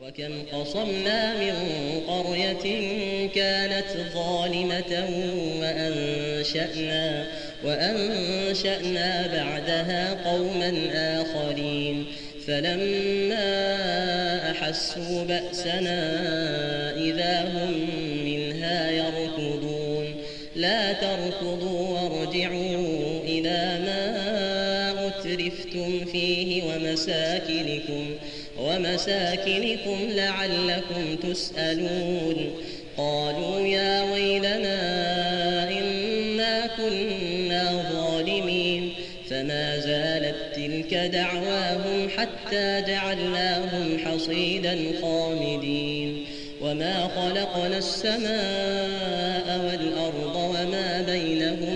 وكم قصمنا من قرية كانت ظالمة وأنشأنا, وأنشأنا بعدها قوما آخرين. فلما أحسوا بأسنا إذا هم منها يركضون. لا تركضوا وارجعوا إلى ما أترفتم فيه ومساكنكم ومساكنكم لعلكم تسألون. قالوا يا ويلنا إنا كنا ظالمين. فما زالت تلك دعواهم حتى جعلناهم حصيدا خامدين. وما خلقنا السماء والأرض وما بينهما